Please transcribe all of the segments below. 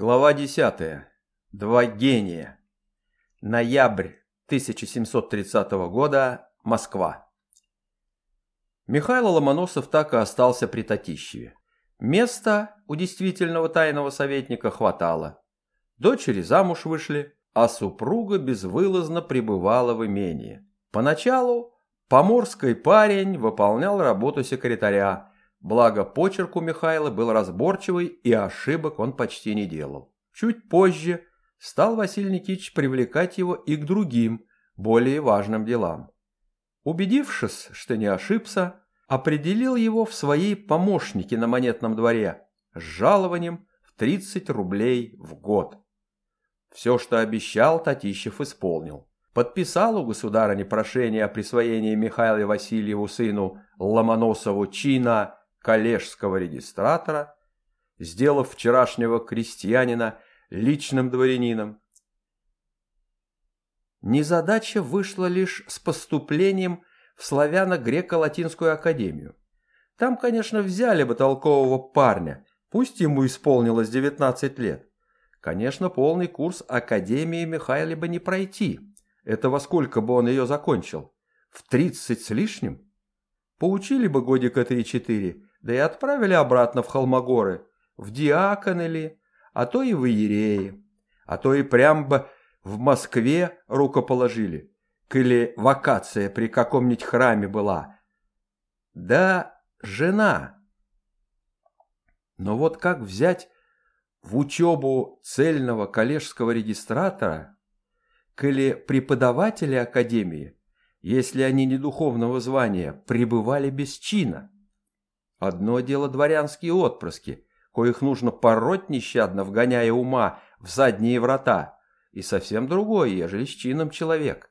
Глава 10. Два гения. Ноябрь 1730 года. Москва. Михаил Ломоносов так и остался при Татищеве. Места у действительного тайного советника хватало. Дочери замуж вышли, а супруга безвылазно пребывала в имении. Поначалу поморский парень выполнял работу секретаря, Благо, почерк у Михаила был разборчивый, и ошибок он почти не делал. Чуть позже стал Василий Никитич привлекать его и к другим, более важным делам. Убедившись, что не ошибся, определил его в своей помощнике на монетном дворе с жалованием в 30 рублей в год. Все, что обещал, Татищев исполнил. Подписал у государыни прошение о присвоении Михаилу Васильеву сыну Ломоносову чина коллежского регистратора, сделав вчерашнего крестьянина личным дворянином. Незадача вышла лишь с поступлением в славяно-греко-латинскую академию. Там, конечно, взяли бы толкового парня, пусть ему исполнилось 19 лет. Конечно, полный курс академии Михаиле бы не пройти. Это во сколько бы он ее закончил? В 30 с лишним? Поучили бы годика 3-4, да и отправили обратно в Холмогоры, в диаконы ли, а то и в иереи, а то и прям бы в Москве рукоположили, или вакация при каком-нибудь храме была. Да, жена. Но вот как взять в учебу цельного коллежского регистратора, или преподавателя академии, если они не духовного звания, пребывали без чина? Одно дело дворянские отпрыски, коих нужно пороть нещадно, вгоняя ума в задние врата, и совсем другое, ежели с чином человек.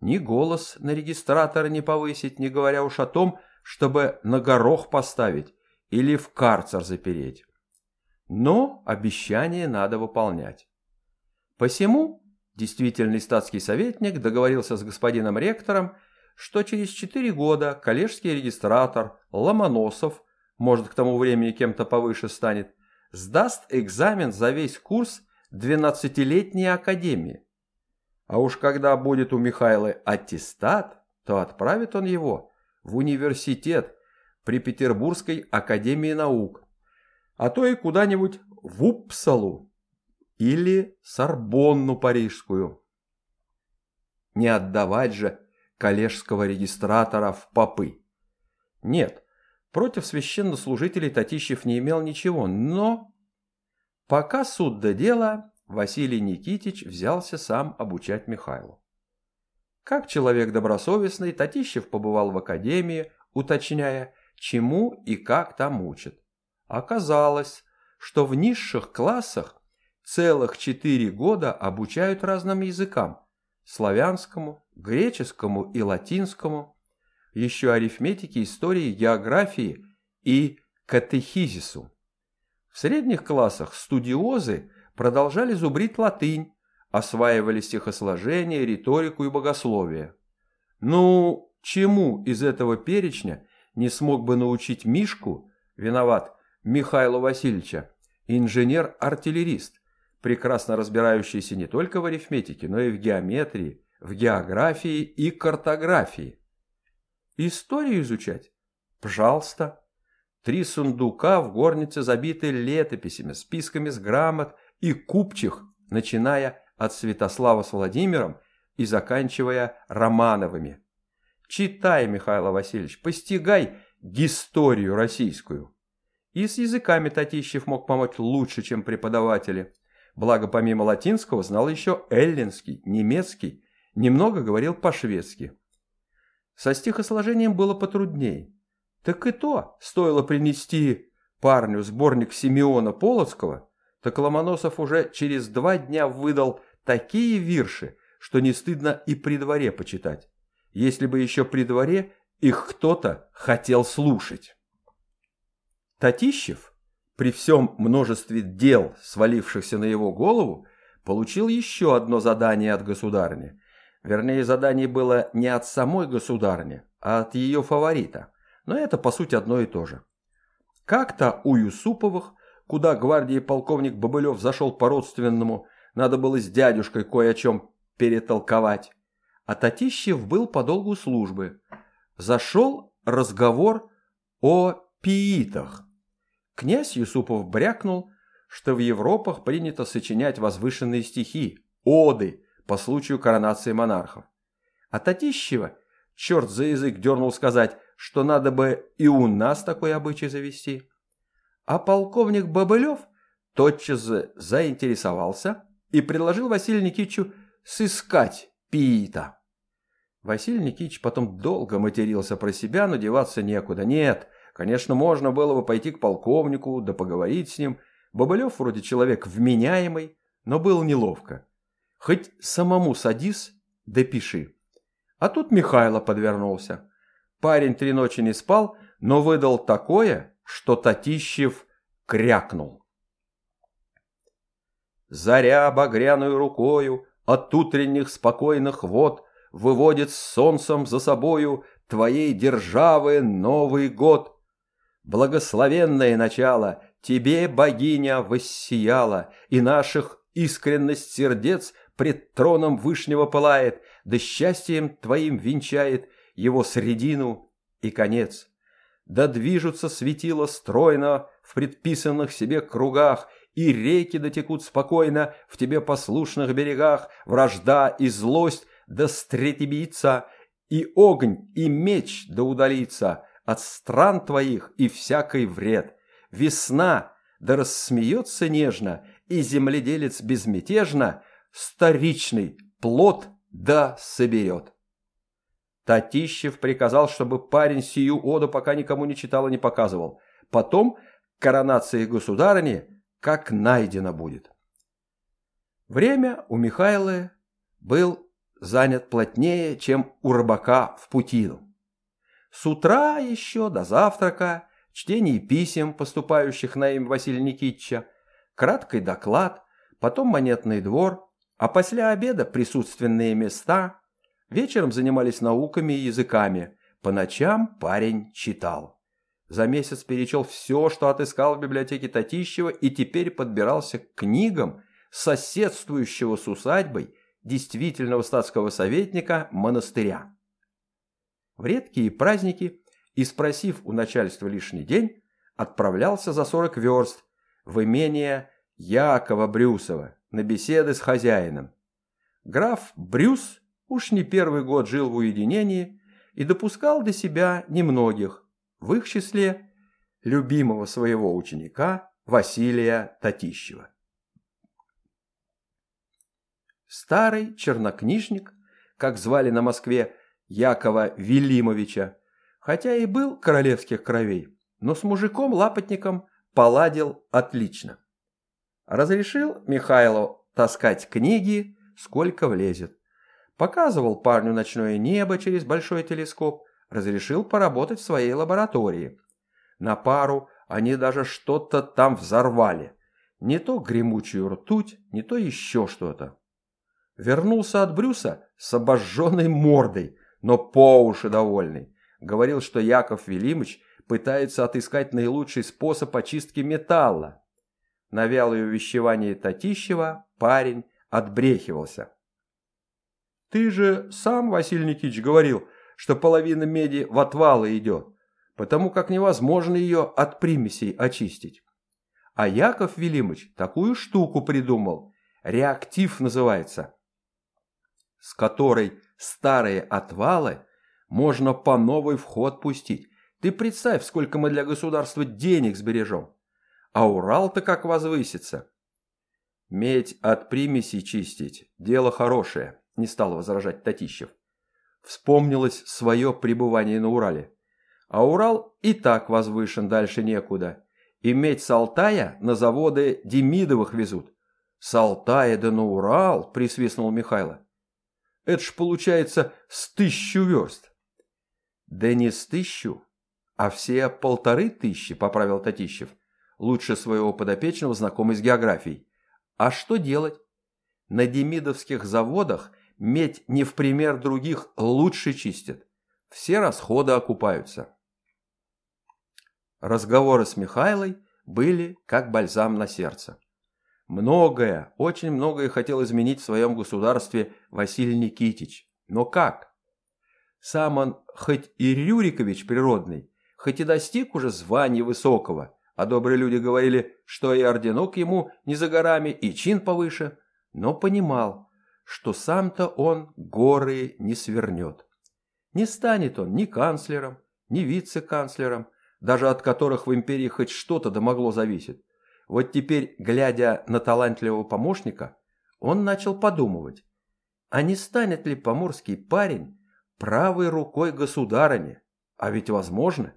Ни голос на регистратора не повысить, не говоря уж о том, чтобы на горох поставить или в карцер запереть. Но обещание надо выполнять. Посему действительный статский советник договорился с господином ректором что через четыре года коллежский регистратор Ломоносов, может к тому времени кем-то повыше станет, сдаст экзамен за весь курс двенадцатилетней академии. А уж когда будет у Михаила аттестат, то отправит он его в университет при Петербургской академии наук, а то и куда-нибудь в Упсалу или Сорбонну парижскую. Не отдавать же коллежского регистратора в попы. Нет, против священнослужителей Татищев не имел ничего, но... Пока суд до дела, Василий Никитич взялся сам обучать Михайлу. Как человек добросовестный, Татищев побывал в академии, уточняя, чему и как там учат. Оказалось, что в низших классах целых четыре года обучают разным языкам – славянскому, греческому и латинскому, еще арифметике, истории, географии и катехизису. В средних классах студиозы продолжали зубрить латынь, осваивали стихосложение, риторику и богословие. Ну, чему из этого перечня не смог бы научить Мишку, виноват, Михаила Васильевича, инженер-артиллерист, прекрасно разбирающийся не только в арифметике, но и в геометрии, в географии и картографии. Историю изучать? Пожалуйста. Три сундука в горнице забиты летописями, списками с грамот и купчих, начиная от Святослава с Владимиром и заканчивая Романовыми. Читай, Михаил Васильевич, постигай историю российскую. И с языками Татищев мог помочь лучше, чем преподаватели. Благо, помимо латинского, знал еще эллинский, немецкий немного говорил по-шведски. Со стихосложением было потрудней. Так и то стоило принести парню сборник Симеона Полоцкого, так Ломоносов уже через два дня выдал такие вирши, что не стыдно и при дворе почитать, если бы еще при дворе их кто-то хотел слушать. Татищев, при всем множестве дел, свалившихся на его голову, получил еще одно задание от государни Вернее, задание было не от самой государни, а от ее фаворита. Но это, по сути, одно и то же. Как-то у Юсуповых куда гвардии полковник Бобылев зашел по-родственному, надо было с дядюшкой кое о чем перетолковать. А Татищев был по долгу службы. Зашел разговор о пиитах. Князь Юсупов брякнул, что в Европах принято сочинять возвышенные стихи, оды по случаю коронации монархов. А Татищева, черт за язык дернул сказать, что надо бы и у нас такой обычай завести. А полковник Бобылев тотчас заинтересовался и предложил Василию Никитичу сыскать Пита. Василий Никитич потом долго матерился про себя, но деваться некуда. Нет, конечно, можно было бы пойти к полковнику, да поговорить с ним. Бобылев вроде человек вменяемый, но было неловко. Хоть самому садись, да пиши. А тут Михайло подвернулся. Парень три ночи не спал, но выдал такое, что Татищев крякнул. Заря багряную рукою от утренних спокойных вод выводит с солнцем за собою твоей державы Новый год. Благословенное начало тебе, богиня, воссияла, и наших искренность сердец пред троном Вышнего пылает, да счастьем твоим венчает его средину и конец. Да движутся светила стройно в предписанных себе кругах, и реки дотекут спокойно в тебе послушных берегах, вражда и злость да стретебится, и огонь, и меч да удалится от стран твоих и всякой вред. Весна да рассмеется нежно, и земледелец безмятежно старичный плод да соберет. Татищев приказал, чтобы парень сию оду пока никому не читал и не показывал. Потом коронации государыни как найдено будет. Время у Михайлы был занят плотнее, чем у рыбака в путину. С утра еще до завтрака чтение писем, поступающих на имя Василия Никитича, краткий доклад, потом монетный двор, а после обеда присутственные места. Вечером занимались науками и языками, по ночам парень читал. За месяц перечел все, что отыскал в библиотеке Татищева, и теперь подбирался к книгам соседствующего с усадьбой действительного статского советника монастыря. В редкие праздники, и спросив у начальства лишний день, отправлялся за 40 верст в имение Якова Брюсова на беседы с хозяином. Граф Брюс уж не первый год жил в уединении и допускал до себя немногих, в их числе любимого своего ученика Василия Татищева. Старый чернокнижник, как звали на Москве Якова Велимовича, хотя и был королевских кровей, но с мужиком-лапотником поладил отлично. Разрешил Михайлу таскать книги, сколько влезет. Показывал парню ночное небо через большой телескоп, разрешил поработать в своей лаборатории. На пару они даже что-то там взорвали. Не то гремучую ртуть, не то еще что-то. Вернулся от Брюса с обожженной мордой, но по уши довольный. Говорил, что Яков Велимыч пытается отыскать наилучший способ очистки металла. На вялое увещевание Татищева парень отбрехивался. «Ты же сам, Василий Никитич, говорил, что половина меди в отвалы идет, потому как невозможно ее от примесей очистить. А Яков Велимыч такую штуку придумал, реактив называется, с которой старые отвалы можно по новый вход пустить. Ты представь, сколько мы для государства денег сбережем. А Урал-то как возвысится. Медь от примесей чистить – дело хорошее, не стал возражать Татищев. Вспомнилось свое пребывание на Урале. А Урал и так возвышен дальше некуда. И медь с Алтая на заводы Демидовых везут. С Алтая да на Урал, присвистнул Михайло. Это ж получается с тысячу верст. Да не с тысячу, а все полторы тысячи, поправил Татищев. Лучше своего подопечного знакомый с географией. А что делать? На демидовских заводах медь не в пример других лучше чистят. Все расходы окупаются. Разговоры с Михайлой были как бальзам на сердце. Многое, очень многое хотел изменить в своем государстве Василий Никитич. Но как? Сам он хоть и Рюрикович природный, хоть и достиг уже звания высокого, а добрые люди говорили, что и орденок ему не за горами, и чин повыше, но понимал, что сам-то он горы не свернет. Не станет он ни канцлером, ни вице-канцлером, даже от которых в империи хоть что-то да могло зависеть. Вот теперь, глядя на талантливого помощника, он начал подумывать, а не станет ли поморский парень правой рукой государыни? А ведь возможно.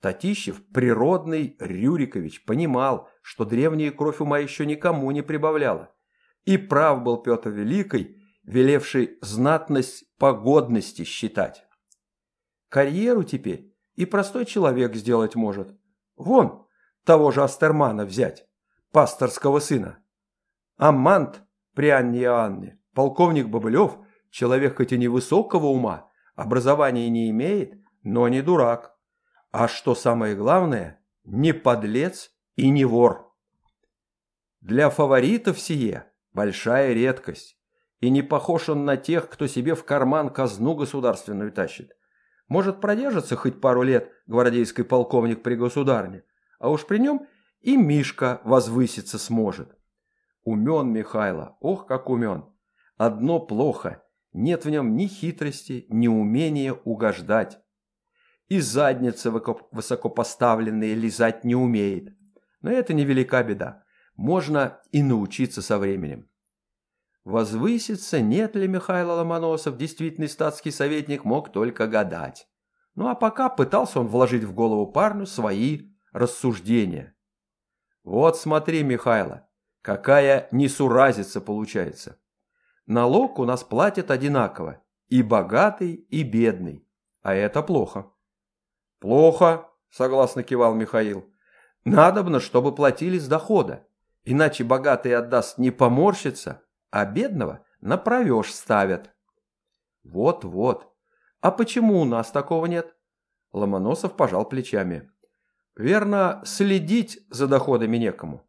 Татищев, природный Рюрикович, понимал, что древняя кровь ума еще никому не прибавляла. И прав был Петр Великий, велевший знатность погодности считать. Карьеру теперь и простой человек сделать может. Вон, того же Астермана взять, пасторского сына. Амант при Анне Иоанне, полковник Бобылев, человек хоть и невысокого ума, образования не имеет, но не дурак. А что самое главное, не подлец и не вор. Для фаворитов сие большая редкость, и не похож он на тех, кто себе в карман казну государственную тащит. Может, продержится хоть пару лет гвардейский полковник при государне, а уж при нем и Мишка возвыситься сможет. Умен Михайло, ох, как умен. Одно плохо, нет в нем ни хитрости, ни умения угождать. И задница высокопоставленные лизать не умеет. Но это невелика беда. Можно и научиться со временем. Возвыситься, нет ли Михаил Ломоносов, действительный статский советник, мог только гадать. Ну а пока пытался он вложить в голову парню свои рассуждения. Вот смотри, Михайло, какая несуразица получается. Налог у нас платят одинаково, и богатый, и бедный, а это плохо. Плохо, согласно кивал Михаил. Надобно, чтобы платили с дохода, иначе богатый отдаст не поморщится, а бедного на провеж ставят. Вот-вот. А почему у нас такого нет? Ломоносов пожал плечами. Верно, следить за доходами некому.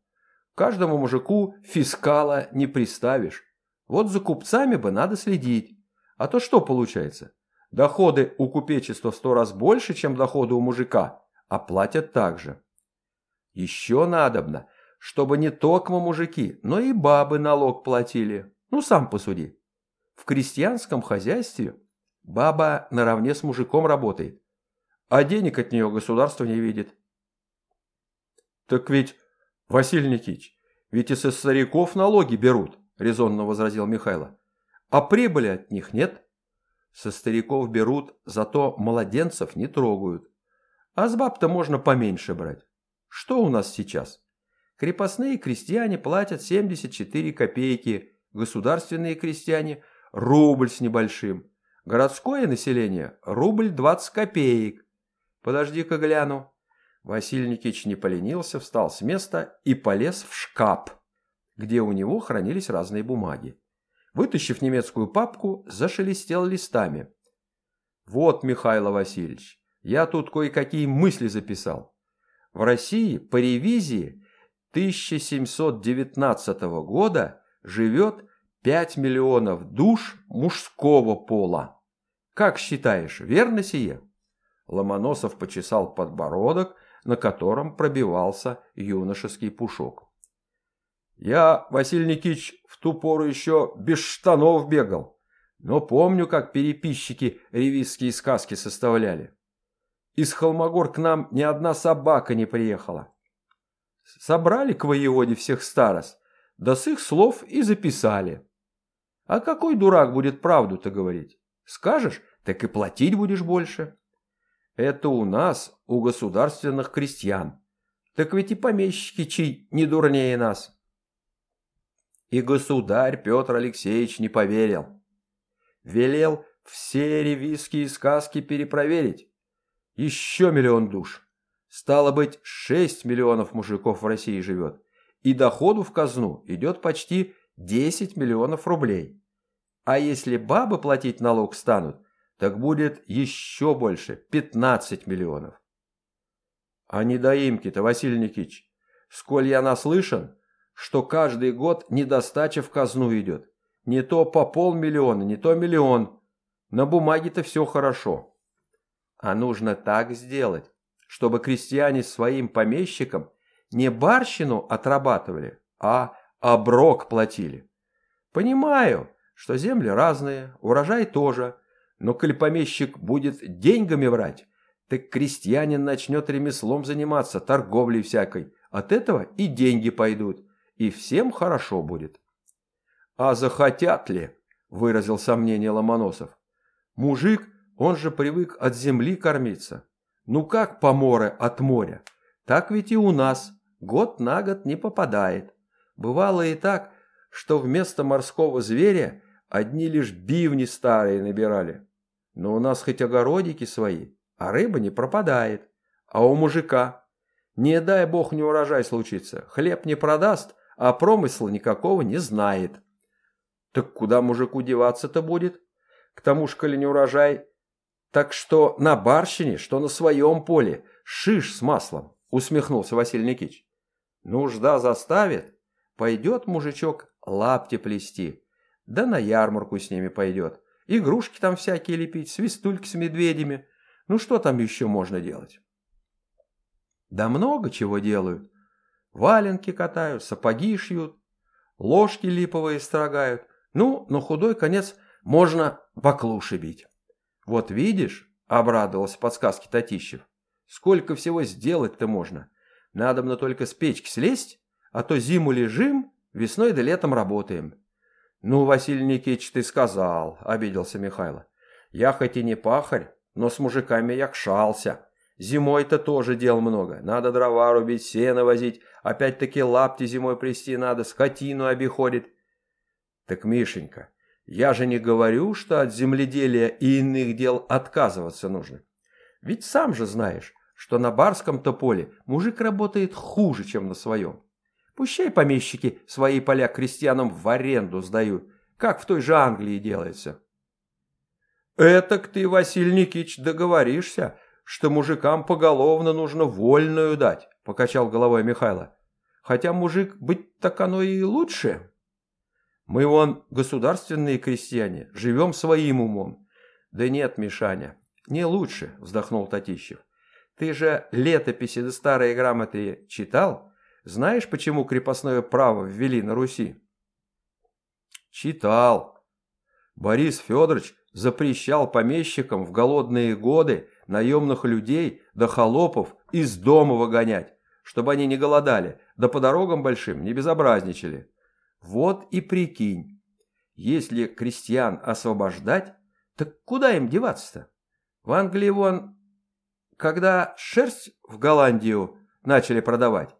Каждому мужику фискала не приставишь. Вот за купцами бы надо следить. А то что получается? Доходы у купечества в сто раз больше, чем доходы у мужика, а платят так же. Еще надобно, чтобы не только мужики, но и бабы налог платили. Ну, сам посуди. В крестьянском хозяйстве баба наравне с мужиком работает, а денег от нее государство не видит. «Так ведь, Василий Никитич, ведь и со стариков налоги берут», – резонно возразил Михайло. «А прибыли от них нет?» «Со стариков берут, зато младенцев не трогают. А с баб-то можно поменьше брать. Что у нас сейчас?» Крепостные крестьяне платят 74 копейки, государственные крестьяне – рубль с небольшим. Городское население – рубль 20 копеек. Подожди-ка гляну. Василий Никитич не поленился, встал с места и полез в шкаф, где у него хранились разные бумаги. Вытащив немецкую папку, зашелестел листами. «Вот, Михаил Васильевич, я тут кое-какие мысли записал. В России по ревизии 1719 года живет 5 миллионов душ мужского пола. Как считаешь, верно сие?» Ломоносов почесал подбородок, на котором пробивался юношеский пушок. Я, Василий Никитич, в ту пору еще без штанов бегал, но помню, как переписчики ревизские сказки составляли. Из Холмогор к нам ни одна собака не приехала. Собрали к воеводе всех старост, да с их слов и записали. А какой дурак будет правду-то говорить? Скажешь, так и платить будешь больше. Это у нас, у государственных крестьян. Так ведь и помещики чей не дурнее нас. И государь Петр Алексеевич не поверил. Велел все ревизские сказки перепроверить. Еще миллион душ. Стало быть, шесть миллионов мужиков в России живет. И доходу в казну идет почти 10 миллионов рублей. А если бабы платить налог станут, так будет еще больше – 15 миллионов. А недоимки-то, Василий Никитич, Сколь я наслышан, что каждый год недостача в казну идет. Не то по полмиллиона, не то миллион. На бумаге-то все хорошо. А нужно так сделать, чтобы крестьяне своим помещикам не барщину отрабатывали, а оброк платили. Понимаю, что земли разные, урожай тоже, но коль помещик будет деньгами врать, так крестьянин начнет ремеслом заниматься, торговлей всякой. От этого и деньги пойдут, и всем хорошо будет. «А захотят ли?» – выразил сомнение Ломоносов. «Мужик, он же привык от земли кормиться. Ну как поморы от моря? Так ведь и у нас. Год на год не попадает. Бывало и так, что вместо морского зверя одни лишь бивни старые набирали. Но у нас хоть огородики свои, а рыба не пропадает. А у мужика? Не дай бог не урожай случится. Хлеб не продаст, а промысла никакого не знает. Так куда мужику деваться-то будет? К тому ж, коли не урожай. Так что на барщине, что на своем поле. Шиш с маслом, усмехнулся Василий Никитич. Нужда заставит. Пойдет мужичок лапти плести. Да на ярмарку с ними пойдет. Игрушки там всякие лепить, свистульки с медведями. Ну что там еще можно делать? Да много чего делают. Валенки катают, сапоги шьют, ложки липовые строгают. Ну, на худой конец можно баклуши бить. Вот видишь, обрадовался подсказке Татищев, сколько всего сделать-то можно. Надо мне только с печки слезть, а то зиму лежим, весной да летом работаем. Ну, Василий Никитич, ты сказал, обиделся Михайло. Я хоть и не пахарь, но с мужиками я кшался. Зимой-то тоже дел много. Надо дрова рубить, сено возить. Опять-таки лапти зимой плести надо, скотину обиходить. Так, Мишенька, я же не говорю, что от земледелия и иных дел отказываться нужно. Ведь сам же знаешь, что на барском-то поле мужик работает хуже, чем на своем. Пущай помещики свои поля крестьянам в аренду сдают, как в той же Англии делается. «Этак ты, Василий Никитич, договоришься, что мужикам поголовно нужно вольную дать», – покачал головой Михайло. «Хотя мужик быть так оно и лучше. Мы вон государственные крестьяне, живем своим умом». «Да нет, Мишаня, не лучше», – вздохнул Татищев. «Ты же летописи да старые грамоты читал? Знаешь, почему крепостное право ввели на Руси?» «Читал. Борис Федорович запрещал помещикам в голодные годы наемных людей до да холопов из дома выгонять, чтобы они не голодали, да по дорогам большим не безобразничали. Вот и прикинь, если крестьян освобождать, так куда им деваться-то? В Англии вон, когда шерсть в Голландию начали продавать,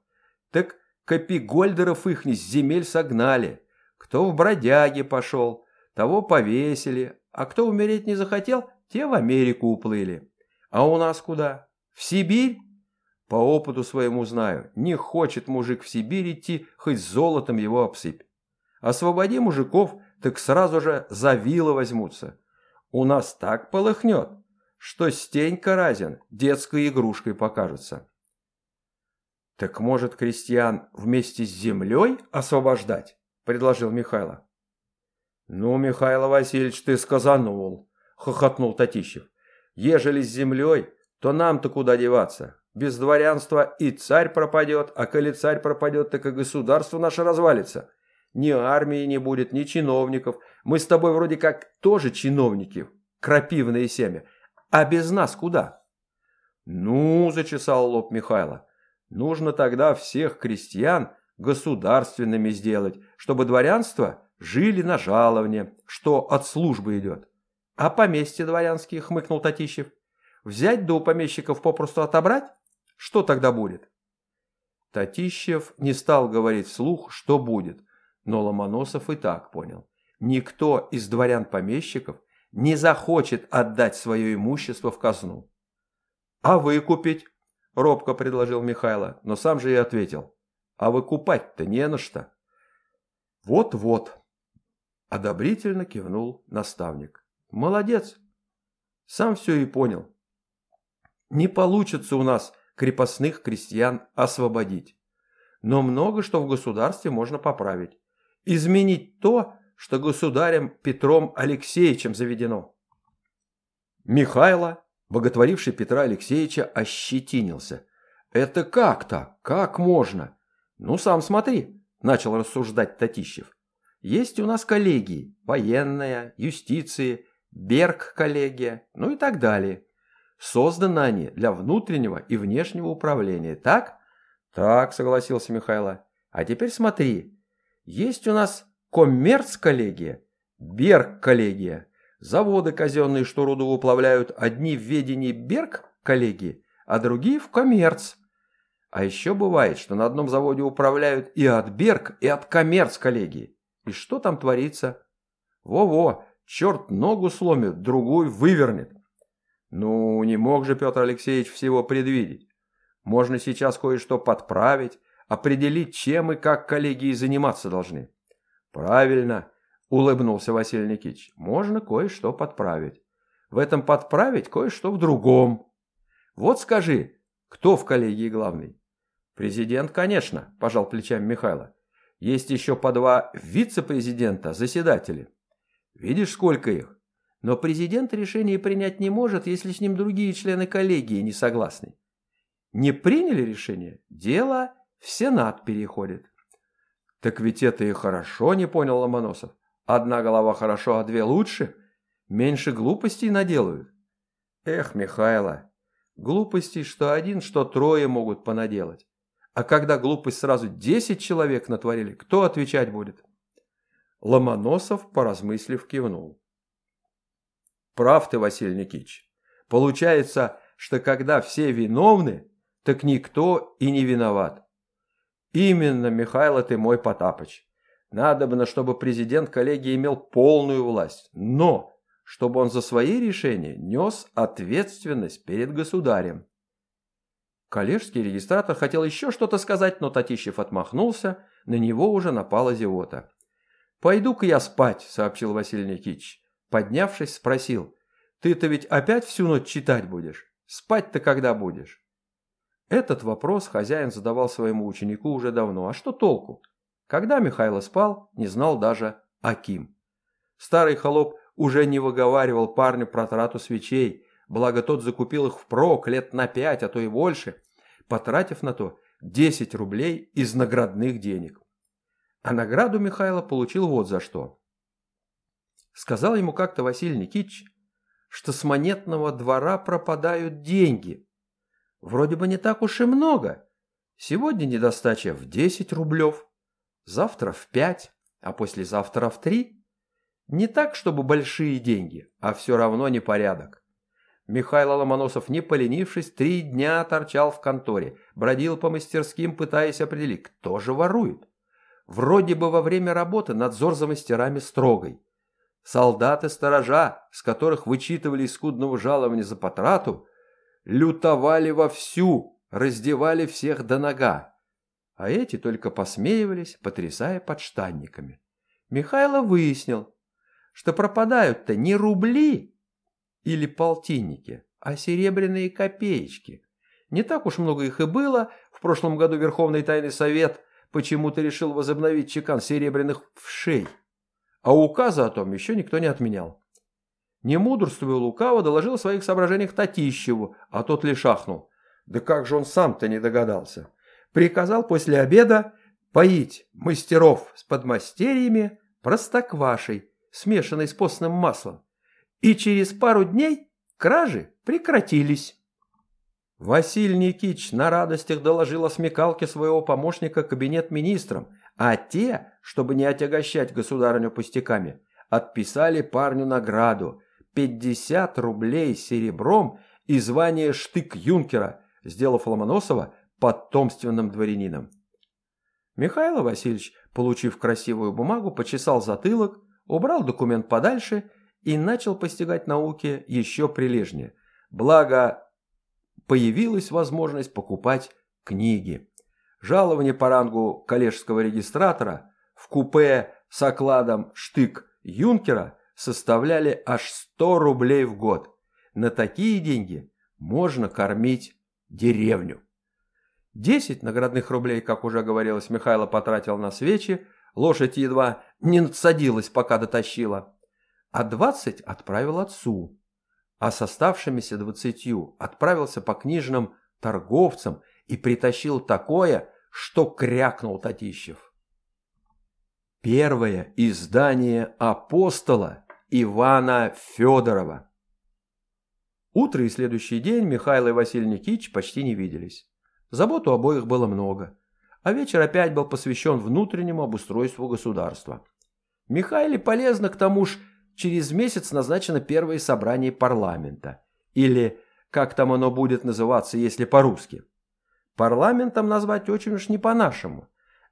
так копигольдеров их с земель согнали, кто в бродяги пошел, того повесили, а кто умереть не захотел, те в Америку уплыли. А у нас куда? В Сибирь? По опыту своему знаю, не хочет мужик в Сибирь идти, хоть золотом его обсыпь. Освободи мужиков, так сразу же за вилы возьмутся. У нас так полыхнет, что стенька разин детской игрушкой покажется. Так может крестьян вместе с землей освобождать? Предложил Михайло. «Ну, Михаил Васильевич, ты сказанул», — хохотнул Татищев. «Ежели с землей, то нам-то куда деваться? Без дворянства и царь пропадет, а коли царь пропадет, так и государство наше развалится. Ни армии не будет, ни чиновников. Мы с тобой вроде как тоже чиновники, крапивное семя. А без нас куда?» «Ну», — зачесал лоб Михайла, — «нужно тогда всех крестьян государственными сделать, чтобы дворянство жили на жалование, что от службы идет. А поместье дворянские, хмыкнул Татищев. Взять да у помещиков попросту отобрать? Что тогда будет? Татищев не стал говорить вслух, что будет, но Ломоносов и так понял. Никто из дворян-помещиков не захочет отдать свое имущество в казну. «А выкупить?» – робко предложил Михайло, но сам же и ответил. «А выкупать-то не на что». «Вот-вот», Одобрительно кивнул наставник. Молодец. Сам все и понял. Не получится у нас крепостных крестьян освободить. но много что в государстве можно поправить. Изменить то, что государем Петром Алексеевичем заведено. Михайло, боготворивший Петра Алексеевича, ощетинился. «Это как-то? Как можно?» «Ну, сам смотри», – начал рассуждать Татищев. «Есть у нас коллегии, военная, юстиции, Берг-коллегия, ну и так далее. Созданы они для внутреннего и внешнего управления, так?» «Так», – согласился Михайло. «А теперь смотри. Есть у нас коммерц-коллегия, Берг-коллегия, заводы казенные, что руду выплавляют, одни в ведении Берг-коллегии, а другие в коммерц. А еще бывает, что на одном заводе управляют и от Берг, и от коммерц-коллегии. И что там творится? Во-во, черт ногу сломит, другую вывернет. Ну, не мог же Петр Алексеевич всего предвидеть. Можно сейчас кое-что подправить, определить, чем и как коллегии заниматься должны. Правильно, улыбнулся Василий Никитич. Можно кое-что подправить. В этом подправить кое-что в другом. Вот скажи, кто в коллегии главный? Президент, конечно, пожал плечами Михайло. Есть еще по два вице-президента, заседатели. Видишь, сколько их? Но президент решение принять не может, если с ним другие члены коллегии не согласны. Не приняли решение, дело в Сенат переходит. Так ведь это и хорошо, не понял Ломоносов. Одна голова хорошо, а две лучше. Меньше глупостей наделают. Эх, Михайло, глупостей что один, что трое могут понаделать. А когда глупость сразу десять человек натворили, кто отвечать будет? Ломоносов, поразмыслив, кивнул. Прав ты, Василий Никитич. Получается, что когда все виновны, так никто и не виноват. Именно, Михайло, ты мой Потапыч. Надобно, чтобы президент коллегии имел полную власть, но чтобы он за свои решения нес ответственность перед государем. Коллежский регистратор хотел еще что-то сказать, но Татищев отмахнулся, на него уже напала зевота. «Пойду-ка я спать», — сообщил Василий Никитич. Поднявшись, спросил, «Ты-то ведь опять всю ночь читать будешь? Спать-то когда будешь?» Этот вопрос хозяин задавал своему ученику уже давно. А что толку? Когда Михайло спал, не знал даже Аким. Старый холоп уже не выговаривал парню про трату свечей, благо тот закупил их впрок лет на пять, а то и больше, потратив на то 10 рублей из наградных денег. А награду Михайло получил вот за что. Сказал ему как-то Василий Никитич, что с монетного двора пропадают деньги, Вроде бы не так уж и много. Сегодня недостача в 10 рублев, завтра в 5, а послезавтра в 3. Не так, чтобы большие деньги, а все равно непорядок. Михаил Ломоносов, не поленившись, три дня торчал в конторе, бродил по мастерским, пытаясь определить, кто же ворует. Вроде бы во время работы надзор за мастерами строгой. Солдаты-сторожа, с которых вычитывали из скудного жалования за потрату, лютовали вовсю, раздевали всех до нога. А эти только посмеивались, потрясая подштанниками. Михайло выяснил, что пропадают-то не рубли или полтинники, а серебряные копеечки. Не так уж много их и было. В прошлом году Верховный Тайный Совет почему-то решил возобновить чекан серебряных вшей. А указа о том еще никто не отменял. Не мудрствуя лукаво, доложил о своих соображениях Татищеву, а тот лишь ахнул. Да как же он сам-то не догадался. Приказал после обеда поить мастеров с подмастерьями простоквашей, смешанной с постным маслом. И через пару дней кражи прекратились. Василий Никич на радостях доложил о смекалке своего помощника кабинет министрам, а те, чтобы не отягощать государыню пустяками, отписали парню награду 50 рублей серебром и звание штык-юнкера, сделав Ломоносова потомственным дворянином. Михаил Васильевич, получив красивую бумагу, почесал затылок, убрал документ подальше и начал постигать науки еще прилежнее. Благо, появилась возможность покупать книги. Жалование по рангу коллежского регистратора в купе с окладом штык юнкера составляли аж 100 рублей в год. На такие деньги можно кормить деревню. Десять наградных рублей, как уже говорилось, Михайло потратил на свечи, лошадь едва не надсадилась, пока дотащила, а двадцать отправил отцу, а с оставшимися двадцатью отправился по книжным торговцам и притащил такое, что крякнул Татищев. Первое издание «Апостола» Ивана Федорова. Утро и следующий день Михаил и Василий Никитич почти не виделись. Забот у обоих было много, а вечер опять был посвящен внутреннему обустройству государства. Михаиле полезно к тому ж через месяц назначено первое собрание парламента, или как там оно будет называться, если по-русски. Парламентом назвать очень уж не по-нашему.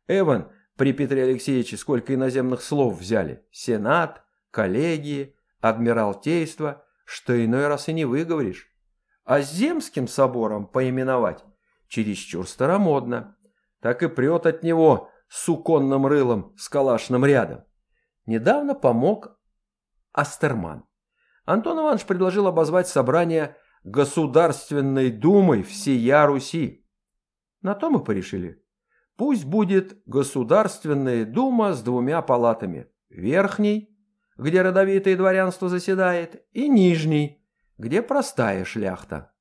Эван, при Петре Алексеевиче сколько иноземных слов взяли. Сенат, коллегии, адмиралтейство, что иной раз и не выговоришь. А земским собором поименовать чересчур старомодно. Так и прет от него суконным рылом с калашным рядом. Недавно помог Астерман. Антон Иванович предложил обозвать собрание Государственной Думой всея Руси. На то мы порешили. Пусть будет Государственная Дума с двумя палатами. Верхней, где родовитое дворянство заседает, и нижней, где простая шляхта.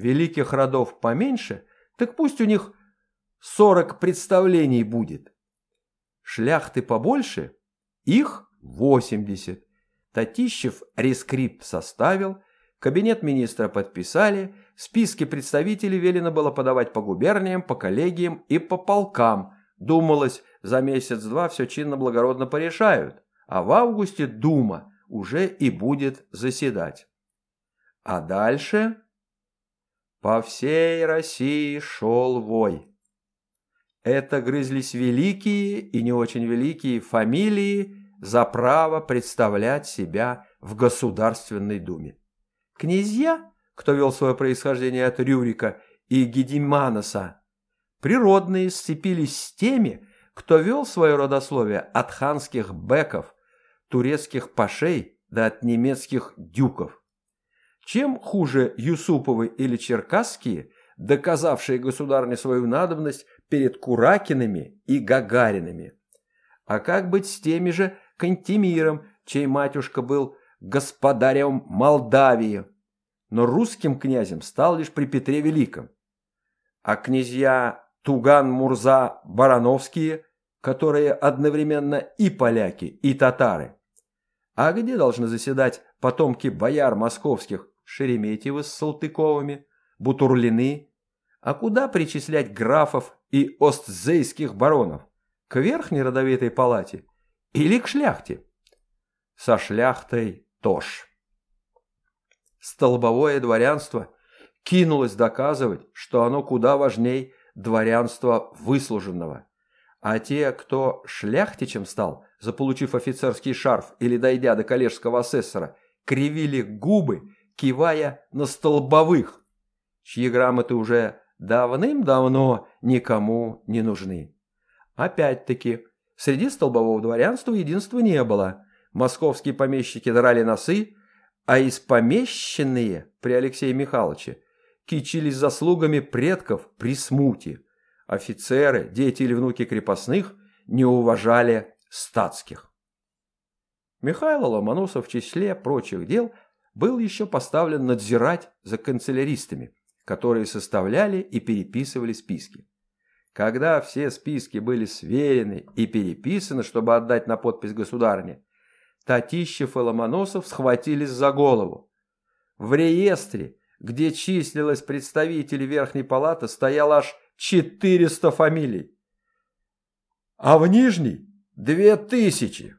Великих родов поменьше, так пусть у них сорок представлений будет. Шляхты побольше, их восемьдесят. Татищев рескрипт составил, кабинет министра подписали, списки представителей велено было подавать по губерниям, по коллегиям и по полкам. Думалось, за месяц-два все чинно-благородно порешают, а в августе Дума уже и будет заседать. А дальше... По всей России шел вой. Это грызлись великие и не очень великие фамилии за право представлять себя в Государственной Думе. Князья, кто вел свое происхождение от Рюрика и Гедиманоса, природные сцепились с теми, кто вел свое родословие от ханских беков, турецких пашей да от немецких дюков. Чем хуже Юсуповы или Черкасские, доказавшие государне свою надобность перед Куракинами и Гагаринами. А как быть с теми же Кантемиром, чей матюшка был господарем Молдавии, но русским князем стал лишь при Петре Великом. А князья Туган-Мурза Барановские, которые одновременно и поляки, и татары. А где должны заседать потомки бояр московских, Шереметьевы с Салтыковыми, Бутурлины? А куда причислять графов и остзейских баронов? К верхней родовитой палате или к шляхте? Со шляхтой тоже. Столбовое дворянство кинулось доказывать, что оно куда важней дворянства выслуженного. А те, кто шляхтичем стал, заполучив офицерский шарф или дойдя до коллежского асессора, кривили губы, кивая на столбовых, чьи грамоты уже давным-давно никому не нужны. Опять-таки, Среди столбового дворянства единства не было. Московские помещики драли носы, а испомещенные при Алексее Михайловиче кичились заслугами предков при смуте. Офицеры, дети или внуки крепостных не уважали статских. Михаил Ломоносов в числе прочих дел был еще поставлен надзирать за канцеляристами, которые составляли и переписывали списки. Когда все списки были сверены и переписаны, чтобы отдать на подпись государни, Татищев и Ломоносов схватились за голову. В реестре, где числилось представителей Верхней Палаты, стояло аж 400 фамилий. А в Нижней – две тысячи.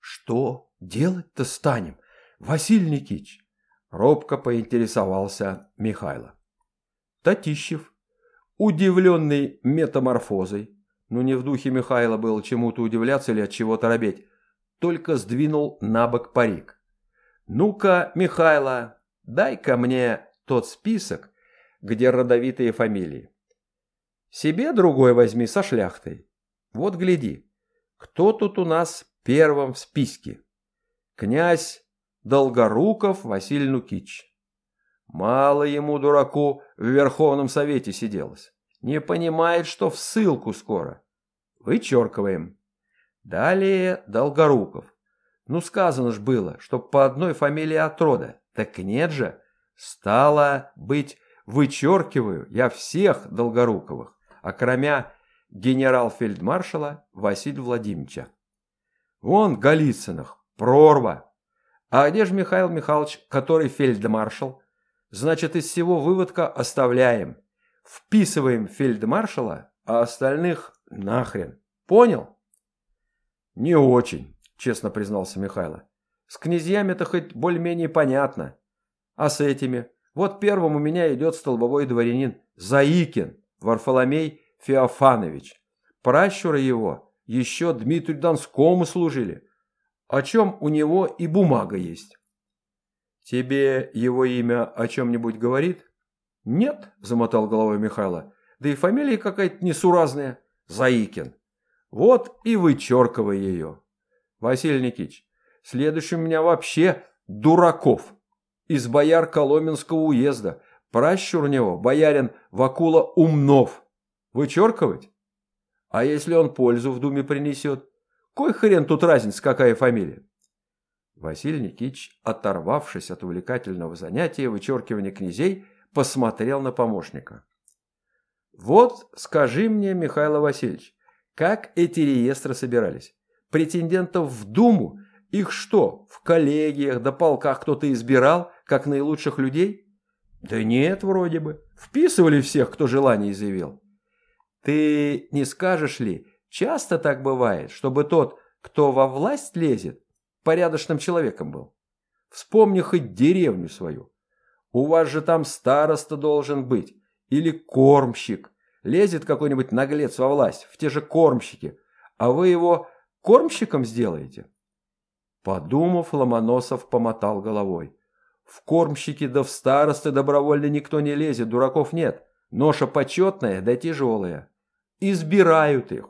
«Что делать-то станем, Василий Никитич?» – робко поинтересовался Михайло. Татищев удивленный метаморфозой, но не в духе Михайла было чему-то удивляться или от чего-то робеть, только сдвинул на бок парик. «Ну-ка, Михайло, дай-ка мне тот список, где родовитые фамилии. Себе другой возьми со шляхтой. Вот гляди, кто тут у нас первым в списке? Князь Долгоруков Василий Нукич. Мало ему, дураку, в Верховном Совете сиделось. Не понимает, что в ссылку скоро. Вычеркиваем. Далее Долгоруков. Ну, сказано ж было, что по одной фамилии от рода. Так нет же. Стало быть, вычеркиваю я всех Долгоруковых, окромя генерал-фельдмаршала Василия Владимировича. Вон Голицыных, прорва. А где же Михаил Михайлович, который фельдмаршал? Значит, из всего выводка оставляем. Вписываем фельдмаршала, а остальных нахрен. Понял? Не очень, честно признался Михайло. С князьями-то хоть более-менее понятно. А с этими? Вот первым у меня идет столбовой дворянин Заикин Варфоломей Феофанович. Пращуры его еще Дмитрию Донскому служили. О чем у него и бумага есть. Тебе его имя о чем-нибудь говорит? Нет, замотал головой Михайло. Да и фамилия какая-то несуразная. Заикин. Вот и вычеркивай ее. Василий Никитич, следующий у меня вообще Дураков. Из бояр Коломенского уезда. Пращур у него, боярин Вакула Умнов. Вычеркивать? А если он пользу в думе принесет? Кой хрен тут разница, какая фамилия? Василий Никитич, оторвавшись от увлекательного занятия вычеркивания князей, посмотрел на помощника. «Вот скажи мне, Михаил Васильевич, как эти реестры собирались? Претендентов в Думу? Их что, в коллегиях да полках кто-то избирал, как наилучших людей?» «Да нет, вроде бы. Вписывали всех, кто желание изъявил. Ты не скажешь ли, часто так бывает, чтобы тот, кто во власть лезет, порядочным человеком был? Вспомни хоть деревню свою. У вас же там староста должен быть. Или кормщик. Лезет какой-нибудь наглец во власть, в те же кормщики. А вы его кормщиком сделаете? Подумав, Ломоносов помотал головой. В кормщики да в старосты добровольно никто не лезет, дураков нет. Ноша почетная да тяжелая. Избирают их.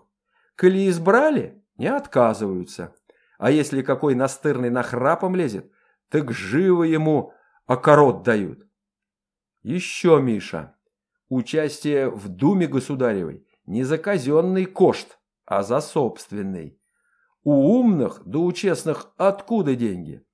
Коли избрали, не отказываются. А если какой настырный нахрапом лезет, так живо ему окорот дают. Еще, Миша, участие в Думе Государевой не за казенный кошт, а за собственный. У умных да у честных откуда деньги?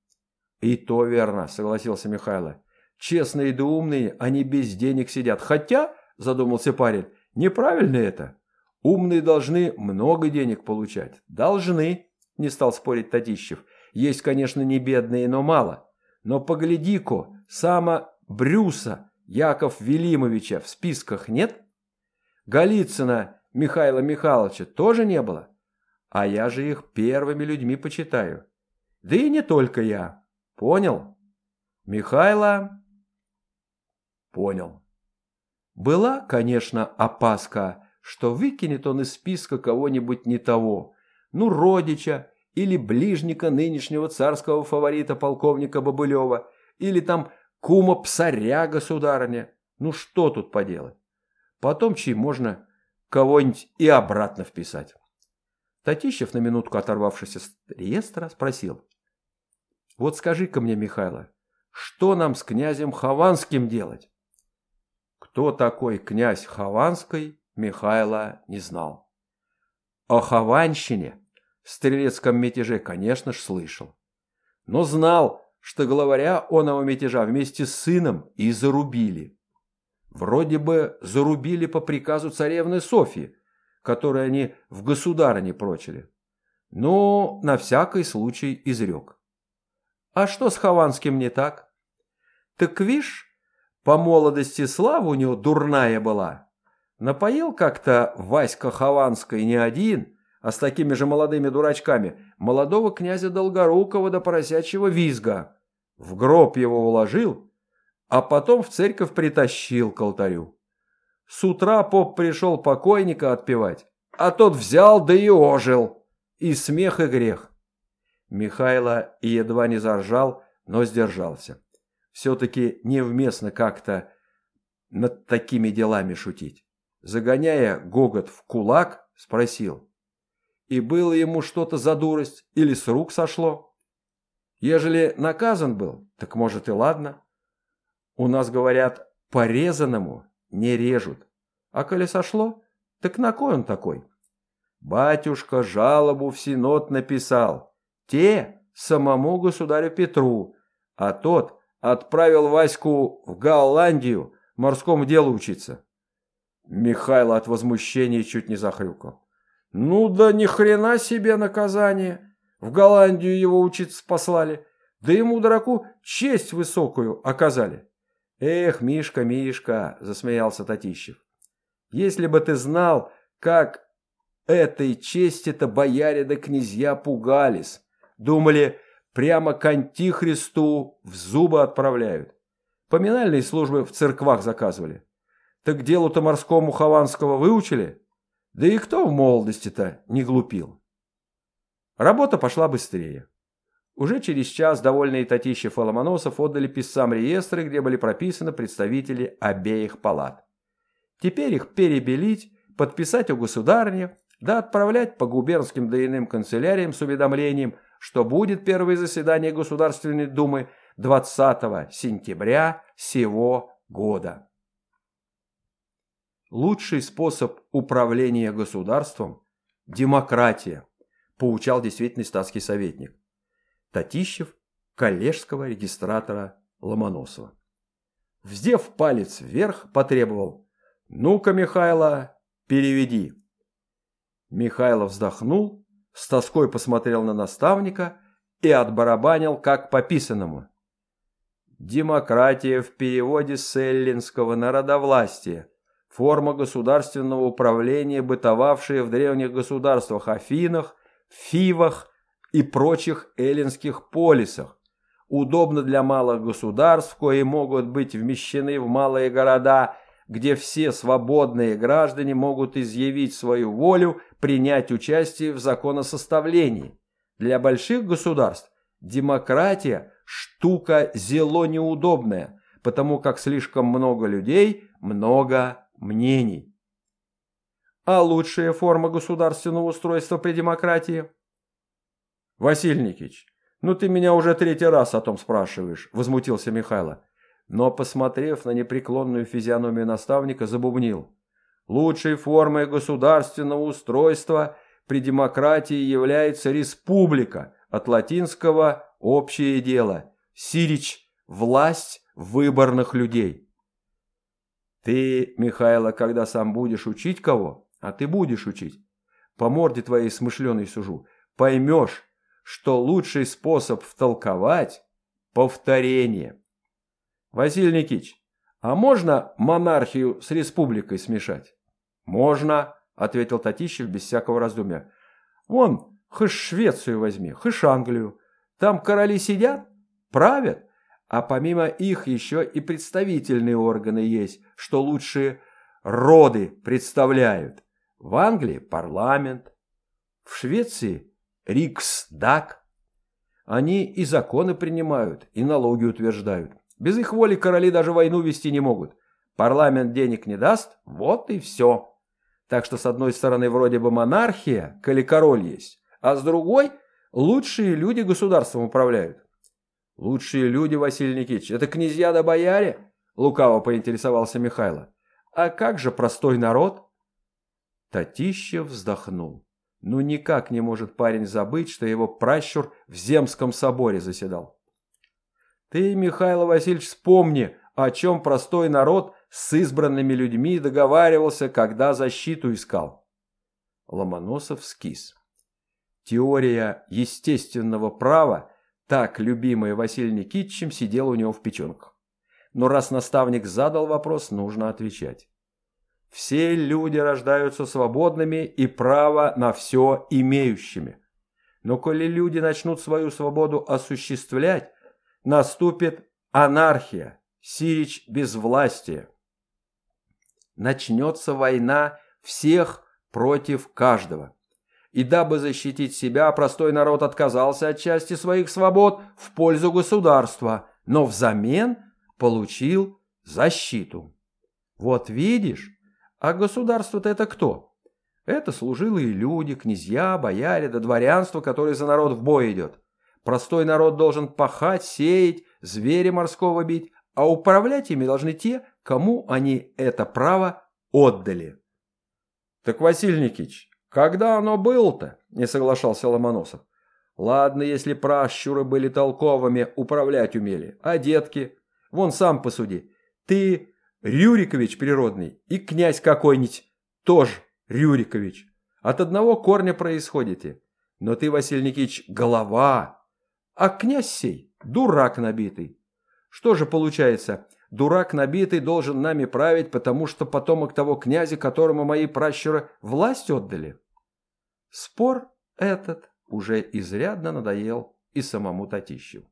И то верно, согласился Михайло. Честные да умные, они без денег сидят. Хотя, задумался парень, неправильно это. Умные должны много денег получать. Должны, не стал спорить Татищев. Есть, конечно, не бедные, но мало. Но погляди-ка, сама Брюса Яков Велимовича в списках нет? Голицына Михаила Михайловича тоже не было? А я же их первыми людьми почитаю. Да и не только я. Понял? Михайло Понял. Была, конечно, опаска, что выкинет он из списка кого-нибудь не того, ну, родича или ближника нынешнего царского фаворита полковника Бабылева, или там кума псаря государыня. Ну, что тут поделать? Потом чей можно кого-нибудь и обратно вписать. Татищев, на минутку оторвавшись от реестра, спросил. «Вот скажи-ка мне, Михайло, что нам с князем Хованским делать?» Кто такой князь Хованской, Михайло не знал. О Хованщине, стрелецком мятеже, конечно ж, слышал. Но знал, что главаря оного мятежа вместе с сыном и зарубили. Вроде бы зарубили по приказу царевны Софьи, которой они в государыне прочили. Но на всякий случай изрек. А что с Хованским не так? Так вишь, по молодости слава у него дурная была. Напоил как-то Васька Хованской не один, а с такими же молодыми дурачками, молодого князя Долгорукова до поросячьего визга. В гроб его уложил, а потом в церковь притащил к алтарю. С утра поп пришел покойника отпевать, а тот взял да и ожил. И смех, и грех. Михайло едва не заржал, но сдержался все-таки невместно как-то над такими делами шутить. Загоняя гогот в кулак, спросил. И было ему что-то за дурость или с рук сошло? Ежели наказан был, так может и ладно. У нас говорят, порезанному не режут. А коли сошло, так на кой он такой? Батюшка жалобу в Синод написал. Те самому государю Петру, а тот отправил Ваську в Голландию морскому делу учиться. Михайло от возмущения чуть не захрюкал. Ну да ни хрена себе наказание. В Голландию его учиться послали. Да ему, дураку, честь высокую оказали. Эх, Мишка, Мишка, засмеялся Татищев. Если бы ты знал, как этой чести-то бояре да князья пугались. Думали, прямо к антихристу в зубы отправляют. Поминальные службы в церквах заказывали. Так делу-то морскому Хованского выучили? Да и кто в молодости-то не глупил? Работа пошла быстрее. Уже через час довольные Татищев и отдали писцам реестры, где были прописаны представители обеих палат. Теперь их перебелить, подписать у государни, да отправлять по губернским да иным канцеляриям с уведомлением, что будет первое заседание Государственной Думы 20 сентября сего года. Лучший способ управления государством – демократия, поучал действительный статский советник. Татищев, коллежского регистратора Ломоносова. Вздев палец вверх, потребовал «Ну-ка, Михайло, переведи». Михайлов вздохнул, с тоской посмотрел на наставника и отбарабанил как по писанному. Демократия в переводе с эллинского народовластия, форма государственного управления, бытовавшая в древних государствах Афинах, Фивах и прочих эллинских полисах, удобно для малых государств, кои могут быть вмещены в малые города, где все свободные граждане могут изъявить свою волю принять участие в законосоставлении. Для больших государств демократия – штука зело неудобная, потому как слишком много людей, много мнений. А лучшая форма государственного устройства при демократии? Василий Никитич, ну ты меня уже третий раз о том спрашиваешь, возмутился Михайло. Но, посмотрев на непреклонную физиономию наставника, забубнил. Лучшей формой государственного устройства при демократии является республика, от латинского «общее дело», сирич – власть выборных людей. Ты, Михайло, когда сам будешь учить кого, а ты будешь учить, по морде твоей смышленой сужу, поймешь, что лучший способ втолковать – повторение. Василий Никитич, а можно монархию с республикой смешать? «Можно», — ответил Татищев без всякого раздумья. «Вон, хоть Швецию возьми, хоть Англию. Там короли сидят, правят, а помимо их еще и представительные органы есть, что лучшие роды представляют. В Англии парламент, в Швеции Риксдаг. Они и законы принимают, и налоги утверждают. Без их воли короли даже войну вести не могут. Парламент денег не даст, вот и все. Так что с одной стороны вроде бы монархия, коли король есть, а с другой лучшие люди государством управляют. Лучшие люди, Василий Никитич, это князья да бояре? Лукаво поинтересовался Михайло. А как же простой народ? Татищев вздохнул. Ну никак не может парень забыть, что его пращур в Земском соборе заседал. Ты, Михаил Васильевич, вспомни, о чем простой народ с избранными людьми договаривался, когда защиту искал. Ломоносов скис. Теория естественного права, так любимая Василием Никитичем, сидела у него в печенках. Но раз наставник задал вопрос, нужно отвечать. Все люди рождаются свободными и право на все имеющими. Но коли люди начнут свою свободу осуществлять, наступит анархия, сирич безвластия начнется война всех против каждого. И дабы защитить себя, простой народ отказался от части своих свобод в пользу государства, но взамен получил защиту. Вот видишь, а государство-то это кто? Это служилые люди, князья, бояре, да дворянство, которое за народ в бой идет. Простой народ должен пахать, сеять, зверя морского бить, а управлять ими должны те, кому они это право отдали. Так, Василий Никитич, когда оно было-то? Не соглашался Ломоносов. Ладно, если пращуры были толковыми, управлять умели, а детки? Вон сам посуди. Ты Рюрикович природный и князь какой-нибудь тоже Рюрикович. От одного корня происходите. Но ты, Василий Никитич, голова, а князь сей дурак набитый. Что же получается, дурак набитый должен нами править, потому что потомок того князя, которому мои пращуры власть отдали? Спор этот уже изрядно надоел и самому Татищеву.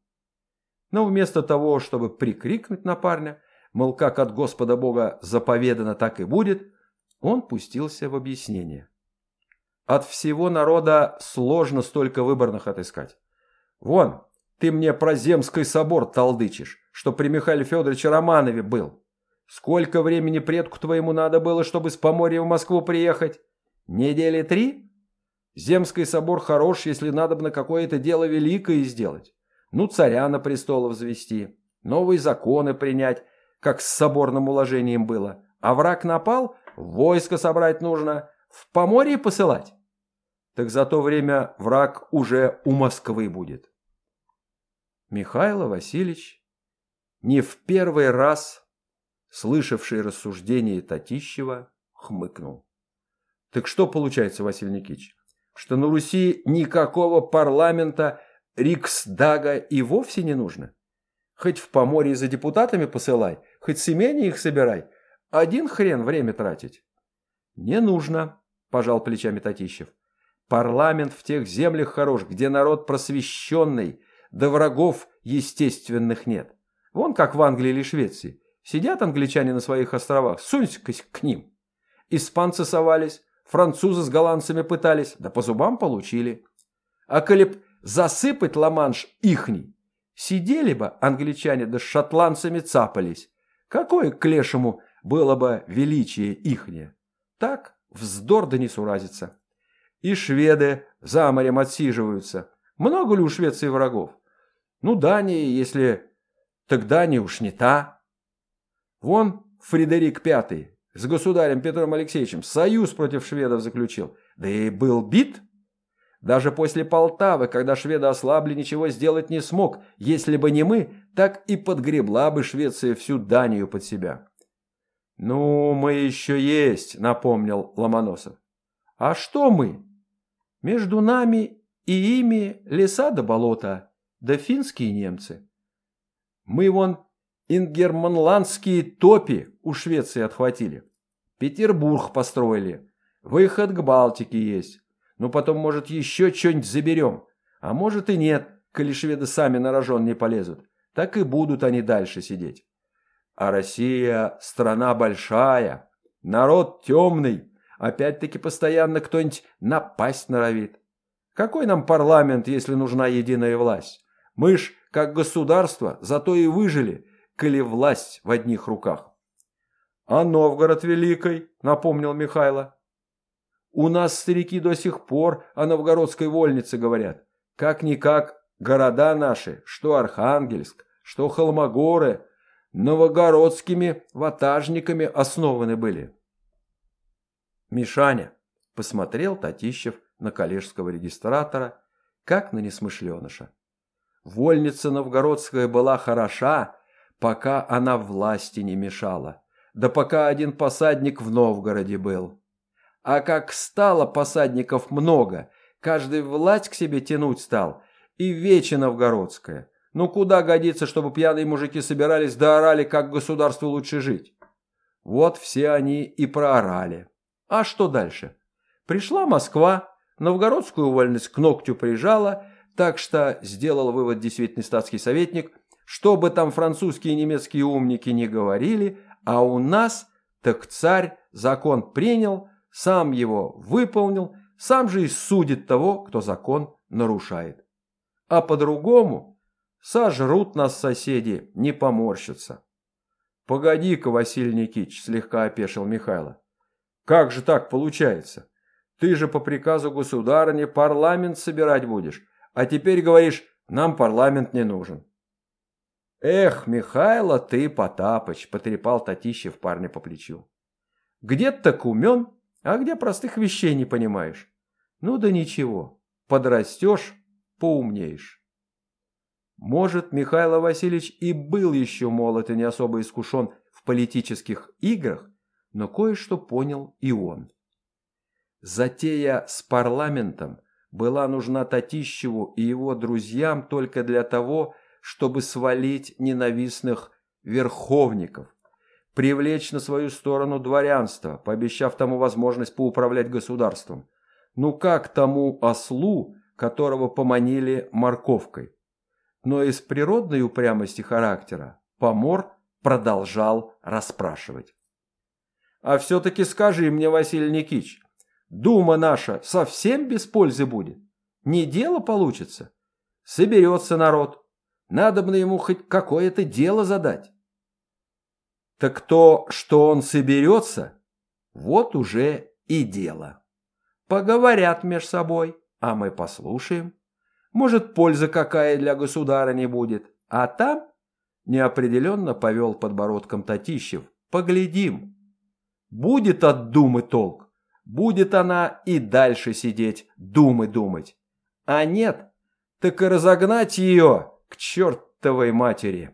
Но вместо того, чтобы прикрикнуть на парня, мол, как от Господа Бога заповедано, так и будет, он пустился в объяснение. От всего народа сложно столько выборных отыскать. Вон, ты мне про Земский собор толдычишь, что при Михаиле Федоровиче Романове был. Сколько времени предку твоему надо было, чтобы с Поморья в Москву приехать? Недели три? Земский собор хорош, если надо бы на какое-то дело великое сделать. Ну, царя на престол взвести, новые законы принять, как с соборным уложением было. А враг напал, войско собрать нужно, в Поморье посылать. Так за то время враг уже у Москвы будет. Михаил Васильевич, не в первый раз слышавший рассуждения Татищева, хмыкнул. Так что получается, Василий Никитич, что на Руси никакого парламента Риксдага и вовсе не нужно? Хоть в Поморье за депутатами посылай, хоть с их собирай, один хрен время тратить. Не нужно, пожал плечами Татищев. Парламент в тех землях хорош, где народ просвещенный, да врагов естественных нет. Вон как в Англии или Швеции. Сидят англичане на своих островах, сунься к ним. Испанцы совались, французы с голландцами пытались, да по зубам получили. А коли б засыпать Ла-Манш ихний, сидели бы англичане да с шотландцами цапались. Какое к лешему было бы величие ихнее? Так вздор да не суразится. И шведы за морем отсиживаются. Много ли у Швеции врагов? Ну, Дания, если... Так Дания уж не та. Вон Фредерик Пятый с государем Петром Алексеевичем союз против шведов заключил. Да и был бит. Даже после Полтавы, когда шведы ослабли, ничего сделать не смог. Если бы не мы, так и подгребла бы Швеция всю Данию под себя. «Ну, мы еще есть», — напомнил Ломоносов. «А что мы? Между нами и ими леса да болота да финские немцы. Мы вон ингерманландские топи у Швеции отхватили. Петербург построили. Выход к Балтике есть. Ну потом, может, еще что-нибудь заберем. А может и нет, коли шведы сами на рожон не полезут. Так и будут они дальше сидеть. А Россия – страна большая, народ темный. Опять-таки постоянно кто-нибудь напасть норовит. Какой нам парламент, если нужна единая власть? Мы ж, как государство, зато и выжили, коли власть в одних руках. А Новгород великой, напомнил Михайло. У нас старики до сих пор о новгородской вольнице говорят. Как-никак города наши, что Архангельск, что Холмогоры, новогородскими ватажниками основаны были. Мишаня посмотрел Татищев на коллежского регистратора, как на несмышленыша. Вольница новгородская была хороша, пока она власти не мешала, да пока один посадник в Новгороде был. А как стало посадников много, каждый власть к себе тянуть стал, и вече новгородская. Ну куда годится, чтобы пьяные мужики собирались да орали, как государству лучше жить? Вот все они и проорали. А что дальше? Пришла Москва, новгородскую вольность к ногтю прижала, так что сделал вывод действительный статский советник, что бы там французские и немецкие умники не говорили, а у нас так царь закон принял, сам его выполнил, сам же и судит того, кто закон нарушает. А по-другому сожрут нас соседи, не поморщатся. «Погоди-ка, Василий Никитич», — слегка опешил Михайло. «Как же так получается? Ты же по приказу государыни парламент собирать будешь, а теперь говоришь, нам парламент не нужен. «Эх, Михайло, ты, Потапыч!» – потрепал Татищев парня по плечу. «Где так умен, а где простых вещей не понимаешь? Ну да ничего, подрастешь, поумнеешь». Может, Михаил Васильевич и был еще молод и не особо искушен в политических играх, но кое-что понял и он. Затея с парламентом была нужна Татищеву и его друзьям только для того, чтобы свалить ненавистных верховников, привлечь на свою сторону дворянство, пообещав тому возможность поуправлять государством. Ну как тому ослу, которого поманили морковкой? Но из природной упрямости характера Помор продолжал расспрашивать. «А все-таки скажи мне, Василий Никитич, дума наша совсем без пользы будет? Не дело получится? Соберется народ, надо бы ему хоть какое-то дело задать. Так то, что он соберется, вот уже и дело. Поговорят меж собой, а мы послушаем. Может, польза какая для государа не будет. А там неопределенно повел подбородком Татищев. Поглядим. Будет от думы толк. Будет она и дальше сидеть, думы думать. А нет, так и разогнать ее к чертовой матери.